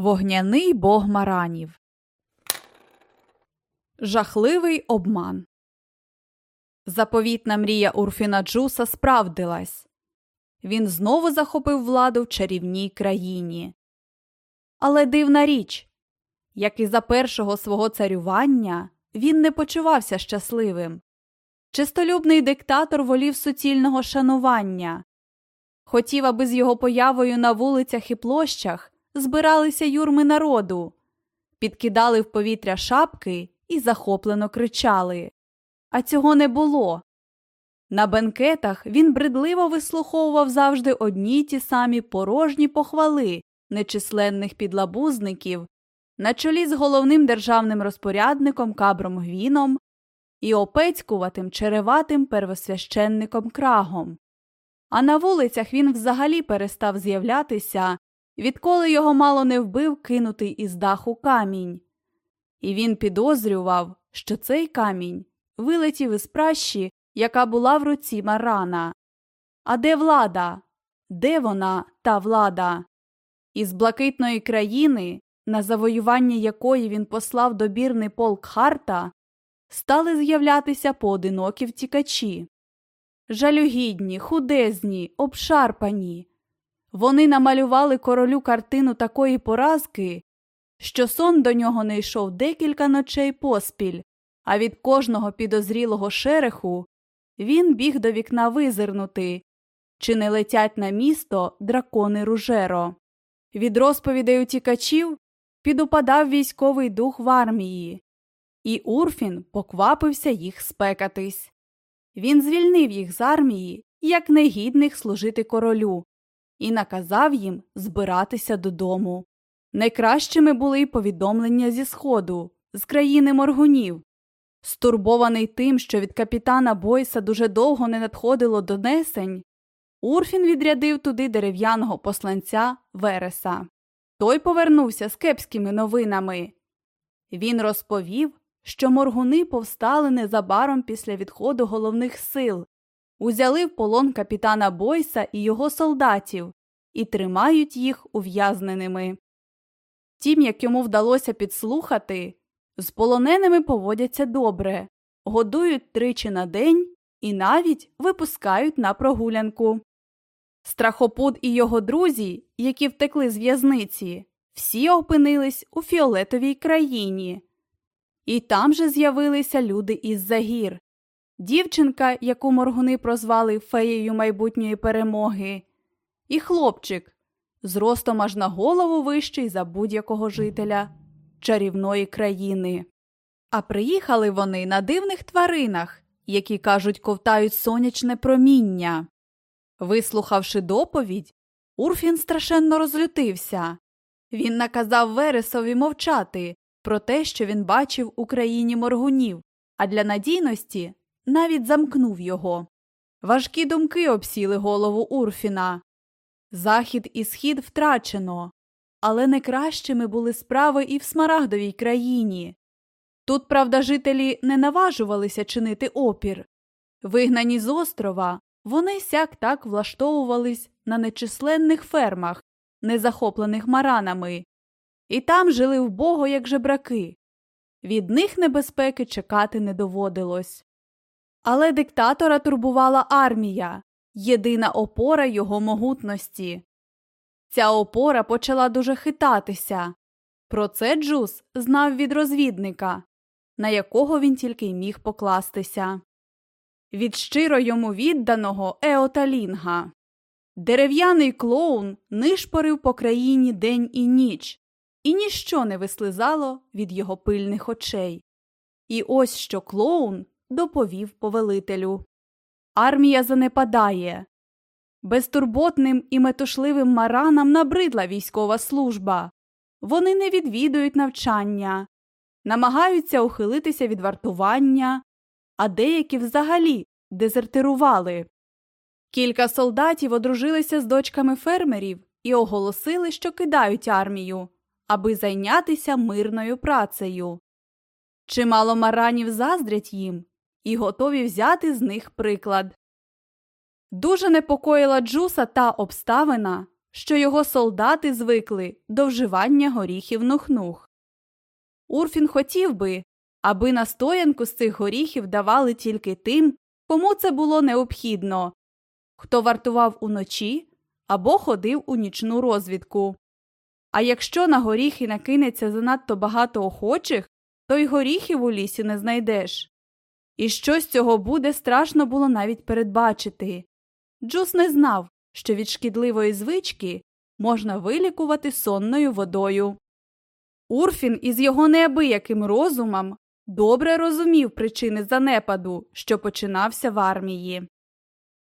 Вогняний бог маранів. Жахливий обман. Заповітна мрія Урфіна Джуса справдилась. Він знову захопив владу в чарівній країні. Але дивна річ як і за першого свого царювання, він не почувався щасливим. Чистолюбний диктатор волів суцільного шанування. Хотів, аби з його появою на вулицях і площах збиралися юрми народу, підкидали в повітря шапки і захоплено кричали. А цього не було. На бенкетах він бредливо вислуховував завжди одні й ті самі порожні похвали нечисленних підлабузників на чолі з головним державним розпорядником Кабром Гвіном і опецькуватим череватим первосвященником крагом. А на вулицях він взагалі перестав з'являтися, відколи його мало не вбив кинутий із даху камінь. І він підозрював, що цей камінь вилетів із пращі, яка була в руці Марана. А де влада? Де вона, та влада? Із блакитної країни, на завоювання якої він послав добірний полк Харта, стали з'являтися поодинокі втікачі. Жалюгідні, худезні, обшарпані. Вони намалювали королю картину такої поразки, що сон до нього не йшов декілька ночей поспіль, а від кожного підозрілого шереху він біг до вікна визирнути, чи не летять на місто дракони ружеро. Від розповідей утікачів підупадав військовий дух в армії, і Урфін поквапився їх спекатись. Він звільнив їх з армії, як негідних служити королю, і наказав їм збиратися додому. Найкращими були й повідомлення зі Сходу, з країни моргунів. Стурбований тим, що від капітана Бойса дуже довго не надходило донесень, Урфін відрядив туди дерев'яного посланця Вереса. Той повернувся з кепськими новинами. Він розповів, що моргуни повстали незабаром після відходу головних сил, узяли в полон капітана Бойса і його солдатів і тримають їх ув'язненими. Тім, як йому вдалося підслухати, з полоненими поводяться добре, годують тричі на день і навіть випускають на прогулянку. Страхопут і його друзі, які втекли з в'язниці, всі опинились у фіолетовій країні. І там же з'явилися люди із загір. Дівчинка, яку моргуни прозвали феєю майбутньої перемоги, і хлопчик, зростом аж на голову вищий за будь-якого жителя чарівної країни. А приїхали вони на дивних тваринах, які кажуть, ковтають сонячне проміння. Вислухавши доповідь, Урфін страшенно розлютився. Він наказав Вересові мовчати про те, що він бачив у країні моргунів, а для надійності навіть замкнув його. Важкі думки обсіли голову Урфіна. Захід і схід втрачено, але не кращими були справи і в Смарагдовій країні. Тут, правда, жителі не наважувалися чинити опір. Вигнані з острова, вони сяк так влаштовувались на нечисленних фермах, не захоплених маранами, і там жили вбого, як жебраки. Від них небезпеки чекати не доводилось. Але диктатора турбувала армія, єдина опора його могутності. Ця опора почала дуже хитатися. Про це Джус знав від розвідника, на якого він тільки й міг покластися. від щиро йому відданого Еота Лінга. Дерев'яний клоун нишпорив по країні день і ніч, і ніщо не вислизало від його пильних очей. І ось що клоун доповів повелителю. Армія занепадає. Безтурботним і метушливим маранам набридла військова служба. Вони не відвідують навчання, намагаються ухилитися від вартування, а деякі взагалі дезертирували. Кілька солдатів одружилися з дочками фермерів і оголосили, що кидають армію, аби зайнятися мирною працею. Чимало маранів заздрять їм і готові взяти з них приклад. Дуже непокоїла Джуса та обставина, що його солдати звикли до вживання горіхів нух-нух. Урфін хотів би, аби настоянку з цих горіхів давали тільки тим, кому це було необхідно, хто вартував уночі або ходив у нічну розвідку. А якщо на горіхи накинеться занадто багато охочих, то й горіхів у лісі не знайдеш. І що з цього буде, страшно було навіть передбачити. Джус не знав, що від шкідливої звички можна вилікувати сонною водою. Урфін із його неабияким розумом добре розумів причини занепаду, що починався в армії.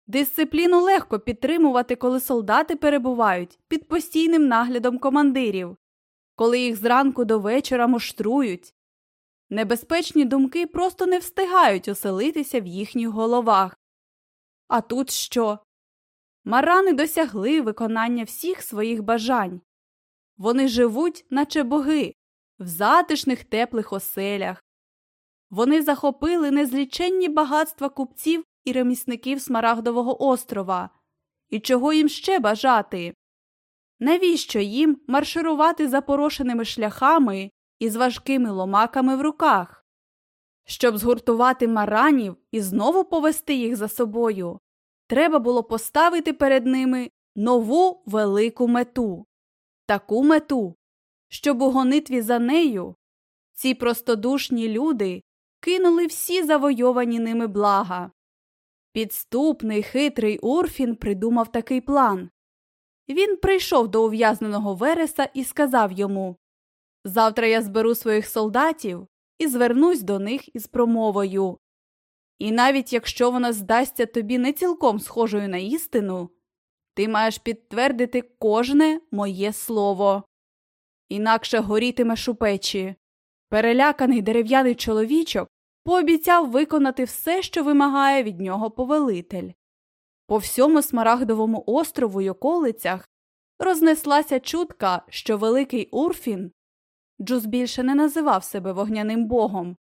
Дисципліну легко підтримувати, коли солдати перебувають під постійним наглядом командирів, коли їх зранку до вечора муштрують. Небезпечні думки просто не встигають оселитися в їхніх головах. А тут що? Марани досягли виконання всіх своїх бажань. Вони живуть, наче боги, в затишних теплих оселях. Вони захопили незліченні багатства купців і ремісників Смарагдового острова. І чого їм ще бажати? Навіщо їм марширувати запорошеними шляхами і з важкими ломаками в руках? Щоб згуртувати маранів і знову повести їх за собою, треба було поставити перед ними нову велику мету, таку мету, щоб у гонитві за нею ці простодушні люди кинули всі завойовані ними блага. Підступний хитрий Урфін придумав такий план. Він прийшов до ув'язненого Вереса і сказав йому Завтра я зберу своїх солдатів і звернусь до них із промовою. І навіть якщо вона здасться тобі не цілком схожою на істину, ти маєш підтвердити кожне моє слово. Інакше горітимеш у печі. Переляканий дерев'яний чоловічок пообіцяв виконати все, що вимагає від нього повелитель. По всьому Смарагдовому острову й околицях рознеслася чутка, що великий Урфін Джус більше не називав себе вогняним богом,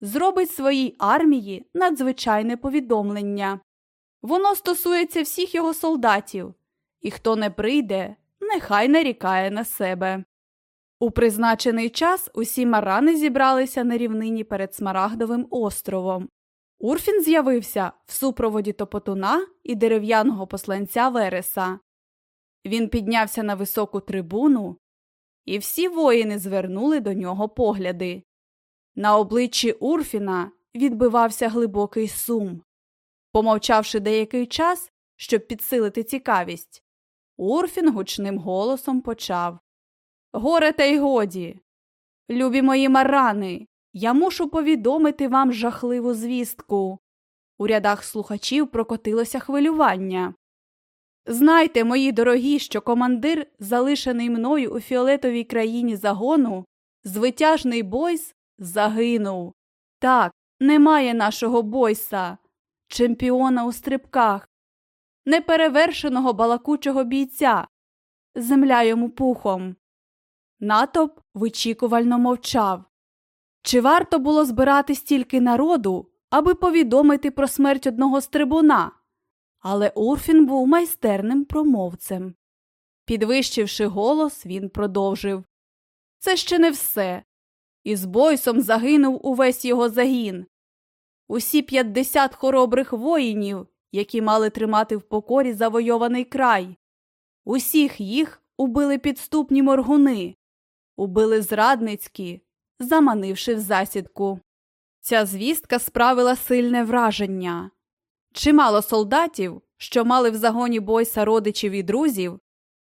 зробить своїй армії надзвичайне повідомлення. Воно стосується всіх його солдатів, і хто не прийде, нехай нарікає на себе. У призначений час усі марани зібралися на рівнині перед Смарагдовим островом. Урфін з'явився в супроводі топотуна і дерев'яного посланця Вереса. Він піднявся на високу трибуну, і всі воїни звернули до нього погляди. На обличчі Урфіна відбивався глибокий сум. Помовчавши деякий час, щоб підсилити цікавість, Урфін гучним голосом почав Горе та й годі. Любі мої марани, я мушу повідомити вам жахливу звістку. У рядах слухачів прокотилося хвилювання. Знайте, мої дорогі, що командир, залишений мною у фіолетовій країні загону, звитяжний бойс, загинув. Так, немає нашого бойса, чемпіона у стрибках, неперевершеного балакучого бійця. Земля йому пухом. Натоп вичікувально мовчав. Чи варто було збирати стільки народу, аби повідомити про смерть одного стрибуна? Але Урфін був майстерним промовцем. Підвищивши голос, він продовжив Це ще не все. Із бойсом загинув увесь його загін. Усі п'ятдесят хоробрих воїнів, які мали тримати в покорі завойований край. Усіх їх убили підступні моргуни, убили зрадницькі, заманивши в засідку. Ця звістка справила сильне враження. Чимало солдатів, що мали в загоні бойса родичів і друзів,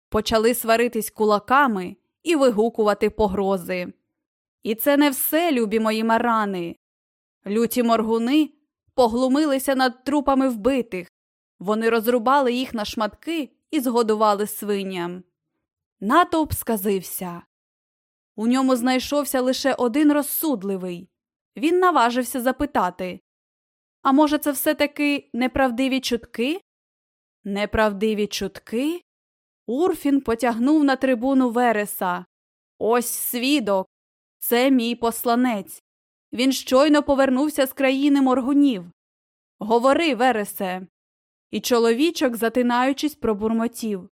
почали сваритись кулаками і вигукувати погрози. І це не все, любі мої марани. Люті моргуни поглумилися над трупами вбитих, вони розрубали їх на шматки і згодували свиням. Натовп сказився. У ньому знайшовся лише один розсудливий. Він наважився запитати А може, це все таки неправдиві чутки? Неправдиві чутки? Урфін потягнув на трибуну Вереса. Ось свідок. Це мій посланець. Він щойно повернувся з країни моргунів. Говори, Вересе. І чоловічок, затинаючись, пробурмотів.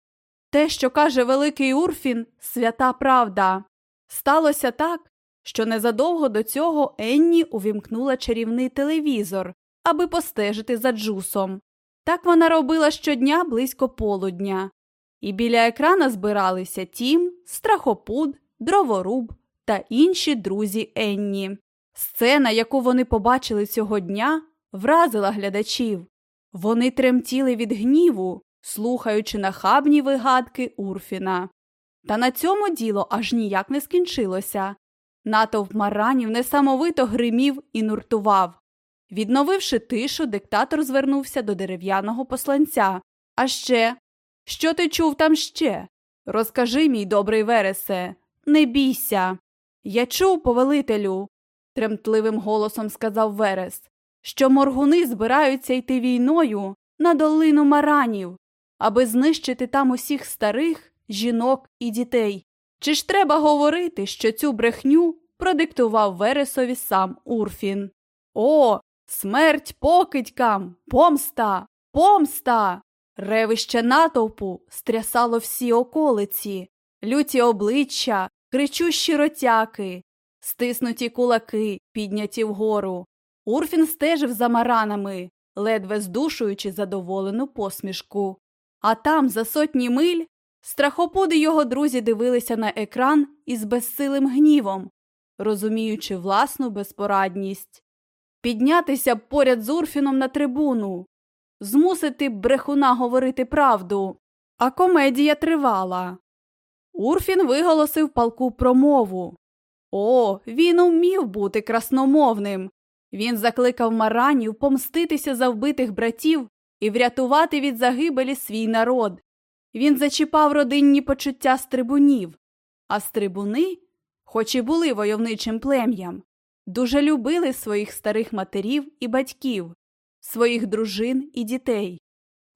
Те, що каже великий Урфін, свята правда. Сталося так, що незадовго до цього Енні увімкнула чарівний телевізор, аби постежити за джусом. Так вона робила щодня близько полудня. І біля екрана збиралися Тім, страхопуд, дроворуб та інші друзі Енні. Сцена, яку вони побачили цього дня, вразила глядачів. Вони тремтіли від гніву, слухаючи нахабні вигадки Урфіна. Та на цьому діло аж ніяк не скінчилося. Натовп маранів несамовито гримів і нуртував. Відновивши тишу, диктатор звернувся до дерев'яного посланця. А ще, що ти чув там ще? Розкажи, мій добрий Вересе, не бійся. Я чув, повелителю, тремтливим голосом сказав Верес, що моргуни збираються йти війною на долину маранів, аби знищити там усіх старих, жінок і дітей. Чи ж треба говорити, що цю брехню продиктував Вересові сам Урфін? О, смерть покидькам! Помста! Помста! Ревище натовпу стрясало всі околиці, люті обличчя, кричущі ротяки, стиснуті кулаки, підняті вгору. Урфін стежив за маранами, ледве здушуючи задоволену посмішку. А там, за сотні миль, страхопуди його друзі дивилися на екран із безсилим гнівом, розуміючи власну безпорадність. Піднятися поряд з Урфіном на трибуну, змусити брехуна говорити правду. А комедія тривала. Урфін виголосив палку промову. О, він умів бути красномовним. Він закликав маранів помститися за вбитих братів і врятувати від загибелі свій народ. Він зачіпав родинні почуття стрибунів, а стрибуни, хоч і були войовничим плем'ям, дуже любили своїх старих матерів і батьків, своїх дружин і дітей.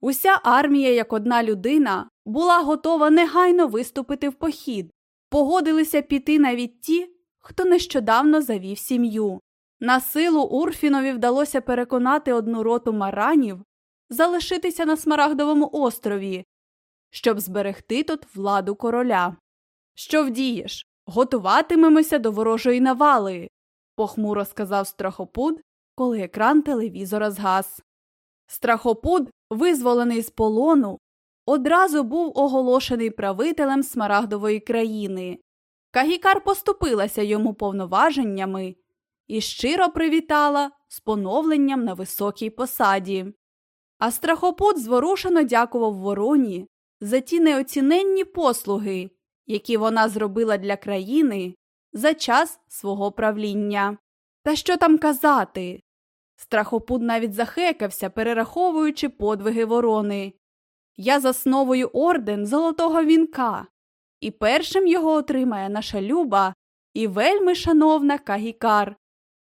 Уся армія, як одна людина, була готова негайно виступити в похід, погодилися піти навіть ті, хто нещодавно завів сім'ю. На силу Урфінові вдалося переконати одну роту маранів залишитися на Смарагдовому острові, щоб зберегти тут владу короля. Що вдієш? Готуватимемося до ворожої навали, похмуро сказав страхопуд, коли екран телевізора згас. Страхопуд, визволений з полону, одразу був оголошений правителем Смарагдової країни. Кагікар поступилася йому повноваженнями і щиро привітала з поновленням на високій посаді. А страхопут зворушено дякував вороні за ті неоціненні послуги, які вона зробила для країни за час свого правління. Та що там казати? Страхопут навіть захекався, перераховуючи подвиги ворони. Я засновую орден Золотого вінка, і першим його отримає наша люба і вельми шановна Кагікар.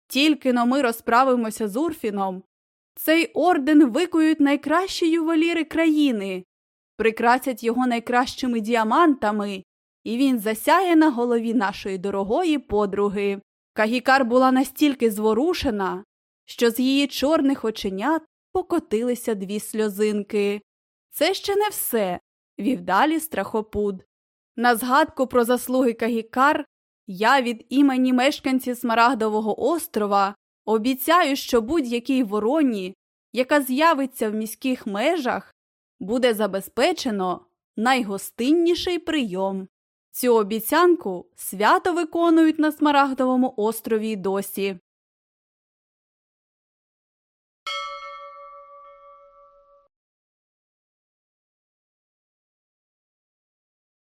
Тільки но ми розправимося з Урфіном. Цей орден викують найкращі ювеліри країни, прикрасять його найкращими діамантами, і він засяє на голові нашої дорогої подруги. Кагікар була настільки зворушена, що з її чорних оченят покотилися дві сльозинки. Це ще не все, вів далі страхопуд. На згадку про заслуги Кагікар я від імені мешканців Смарагдового острова обіцяю, що будь-якій вороні, яка з'явиться в міських межах, буде забезпечено найгостинніший прийом. Цю обіцянку свято виконують на Смарагдовому острові й досі.